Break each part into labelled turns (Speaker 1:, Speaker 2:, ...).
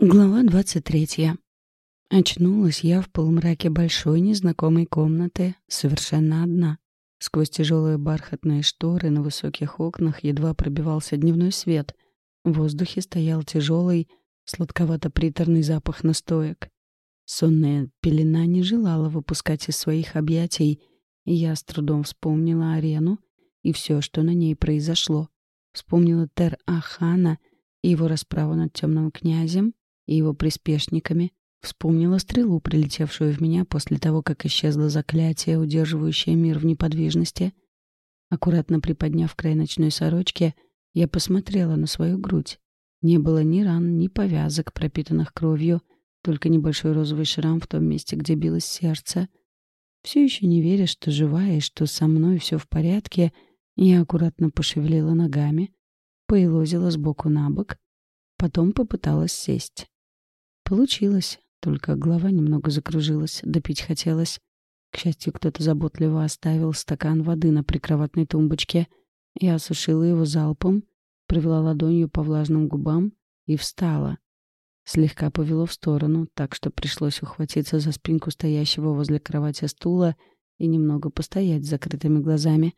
Speaker 1: Глава двадцать третья. Очнулась я в полумраке большой незнакомой комнаты, совершенно одна. Сквозь тяжелые бархатные шторы на высоких окнах едва пробивался дневной свет. В воздухе стоял тяжелый, сладковато-приторный запах настоек. Сонная пелена не желала выпускать из своих объятий, я с трудом вспомнила арену и все, что на ней произошло. Вспомнила Тер-Ахана и его расправу над темным князем, и его приспешниками, вспомнила стрелу, прилетевшую в меня после того, как исчезло заклятие, удерживающее мир в неподвижности. Аккуратно приподняв край ночной сорочки, я посмотрела на свою грудь. Не было ни ран, ни повязок, пропитанных кровью, только небольшой розовый шрам в том месте, где билось сердце. Все еще не веря, что живая и что со мной все в порядке, я аккуратно пошевелила ногами, поелозила сбоку на бок, потом попыталась сесть. Получилось, только голова немного закружилась, допить хотелось. К счастью, кто-то заботливо оставил стакан воды на прикроватной тумбочке. Я осушила его залпом, провела ладонью по влажным губам и встала. Слегка повело в сторону, так что пришлось ухватиться за спинку стоящего возле кровати стула и немного постоять с закрытыми глазами.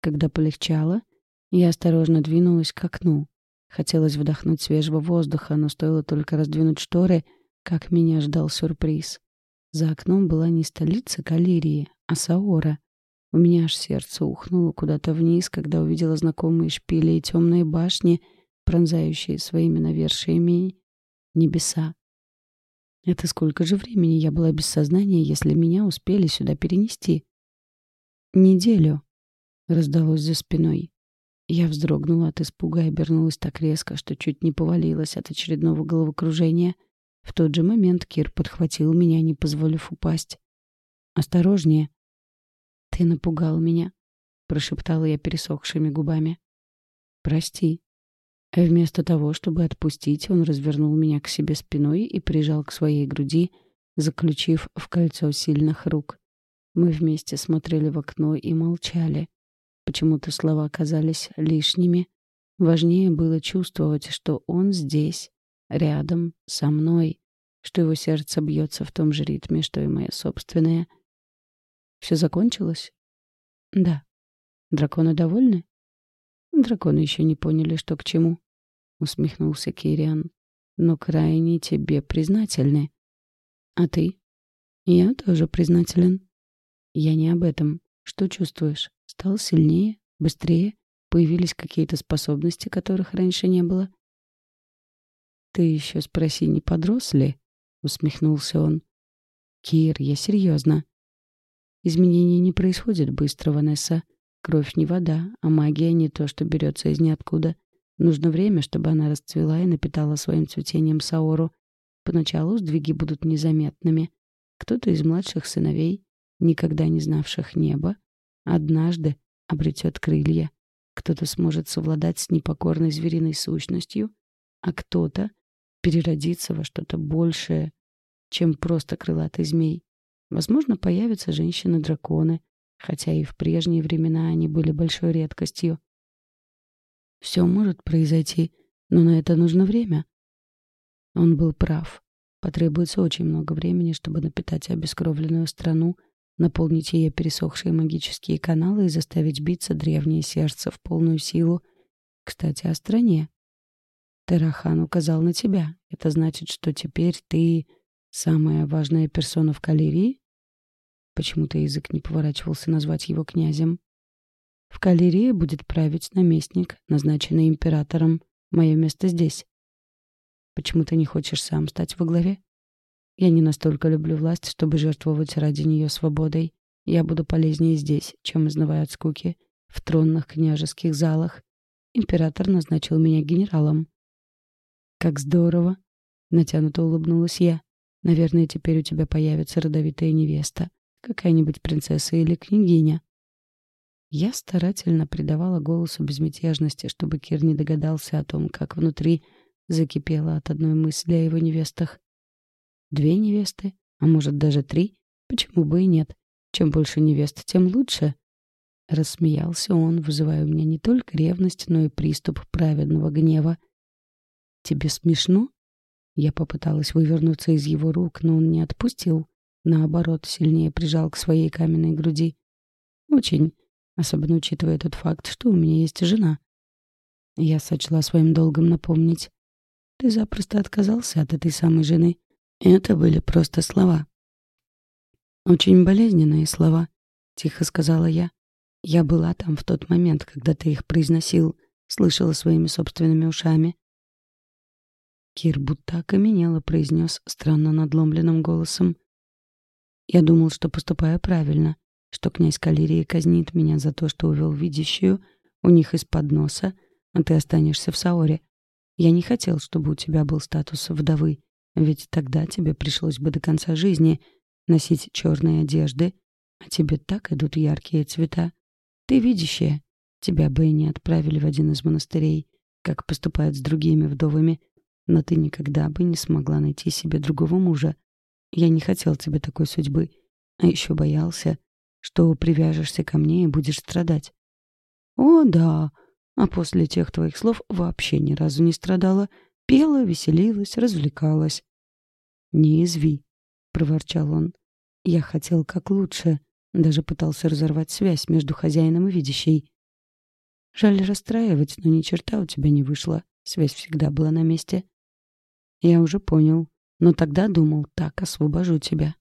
Speaker 1: Когда полегчало, я осторожно двинулась к окну. Хотелось вдохнуть свежего воздуха, но стоило только раздвинуть шторы, как меня ждал сюрприз. За окном была не столица Калирии, а Саора. У меня аж сердце ухнуло куда-то вниз, когда увидела знакомые шпили и темные башни, пронзающие своими навершиями небеса. Это сколько же времени я была без сознания, если меня успели сюда перенести? Неделю, раздалось за спиной. Я вздрогнула от испуга и обернулась так резко, что чуть не повалилась от очередного головокружения. В тот же момент Кир подхватил меня, не позволив упасть. «Осторожнее!» «Ты напугал меня», — прошептала я пересохшими губами. «Прости». Вместо того, чтобы отпустить, он развернул меня к себе спиной и прижал к своей груди, заключив в кольцо сильных рук. Мы вместе смотрели в окно и молчали. Почему-то слова казались лишними. Важнее было чувствовать, что он здесь, рядом, со мной, что его сердце бьется в том же ритме, что и мое собственное. Все закончилось? Да. Драконы довольны? Драконы еще не поняли, что к чему. Усмехнулся Кириан. Но крайне тебе признательны. А ты? Я тоже признателен. Я не об этом. Что чувствуешь? Стал сильнее, быстрее, появились какие-то способности, которых раньше не было. «Ты еще спроси, не подрос ли?» — усмехнулся он. «Кир, я серьезно. Изменения не происходят быстро, Ванесса. Кровь не вода, а магия не то, что берется из ниоткуда. Нужно время, чтобы она расцвела и напитала своим цветением Саору. Поначалу сдвиги будут незаметными. Кто-то из младших сыновей, никогда не знавших неба, Однажды обретет крылья. Кто-то сможет совладать с непокорной звериной сущностью, а кто-то переродится во что-то большее, чем просто крылатый змей. Возможно, появятся женщины-драконы, хотя и в прежние времена они были большой редкостью. Все может произойти, но на это нужно время. Он был прав. Потребуется очень много времени, чтобы напитать обескровленную страну — наполнить ее пересохшие магические каналы и заставить биться древнее сердце в полную силу. Кстати, о стране. Терахан указал на тебя. Это значит, что теперь ты самая важная персона в Калерии? Почему-то язык не поворачивался назвать его князем. В Калерии будет править наместник, назначенный императором. Мое место здесь. Почему ты не хочешь сам стать во главе? Я не настолько люблю власть, чтобы жертвовать ради нее свободой. Я буду полезнее здесь, чем изнывая от скуки, в тронных княжеских залах. Император назначил меня генералом. «Как здорово!» — натянуто улыбнулась я. «Наверное, теперь у тебя появится родовитая невеста, какая-нибудь принцесса или княгиня». Я старательно придавала голосу безмятежности, чтобы Кир не догадался о том, как внутри закипело от одной мысли о его невестах. Две невесты, а может даже три? Почему бы и нет? Чем больше невест, тем лучше. Рассмеялся он, вызывая у меня не только ревность, но и приступ праведного гнева. «Тебе смешно?» Я попыталась вывернуться из его рук, но он не отпустил. Наоборот, сильнее прижал к своей каменной груди. Очень, особенно учитывая тот факт, что у меня есть жена. Я сочла своим долгом напомнить. Ты запросто отказался от этой самой жены. Это были просто слова. Очень болезненные слова, тихо сказала я. Я была там в тот момент, когда ты их произносил, слышала своими собственными ушами. Кир будто окаменело произнес странно надломленным голосом. Я думал, что поступаю правильно, что князь Калирии казнит меня за то, что увел видящую у них из-под носа, а ты останешься в Саоре. Я не хотел, чтобы у тебя был статус вдовы, ведь тогда тебе пришлось бы до конца жизни носить черные одежды, а тебе так идут яркие цвета. Ты видящая, тебя бы и не отправили в один из монастырей, как поступают с другими вдовами, но ты никогда бы не смогла найти себе другого мужа. Я не хотел тебе такой судьбы, а еще боялся, что привяжешься ко мне и будешь страдать. О, да, а после тех твоих слов вообще ни разу не страдала, пела, веселилась, развлекалась. «Не изви», — проворчал он. «Я хотел как лучше, даже пытался разорвать связь между хозяином и видящей. Жаль расстраивать, но ни черта у тебя не вышло. Связь всегда была на месте. Я уже понял, но тогда думал, так освобожу тебя.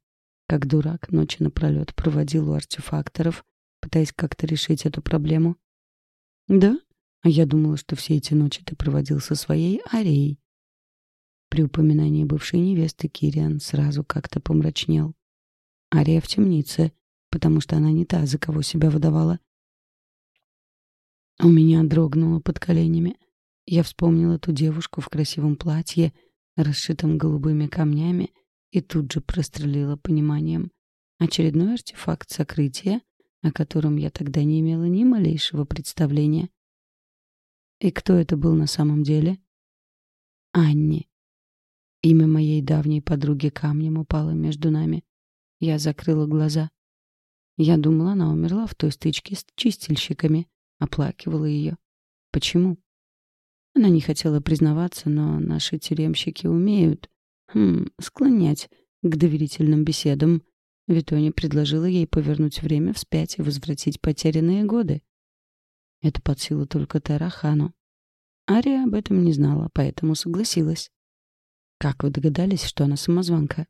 Speaker 1: Как дурак ночи напролет проводил у артефакторов, пытаясь как-то решить эту проблему. Да? А я думала, что все эти ночи ты проводил со своей Арией. При упоминании бывшей невесты Кириан сразу как-то помрачнел. Ария в темнице, потому что она не та, за кого себя выдавала. У меня дрогнуло под коленями. Я вспомнила ту девушку в красивом платье, расшитом голубыми камнями, и тут же прострелила пониманием. Очередной артефакт сокрытия, о котором я тогда не имела ни малейшего представления. И кто это был на самом деле? Анни. Имя моей давней подруги камнем упало между нами. Я закрыла глаза. Я думала, она умерла в той стычке с чистильщиками, оплакивала ее. Почему? Она не хотела признаваться, но наши тюремщики умеют хм, склонять к доверительным беседам. Витони предложила ей повернуть время вспять и возвратить потерянные годы. Это под силу только Тарахану. Ария об этом не знала, поэтому согласилась. «Как вы догадались, что она самозванка?»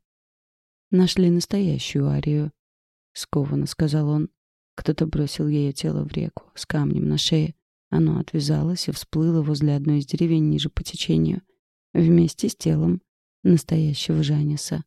Speaker 1: «Нашли настоящую Арию», — скованно сказал он. Кто-то бросил ее тело в реку с камнем на шее. Оно отвязалось и всплыло возле одной из деревень ниже по течению. Вместе с телом настоящего Жаниса.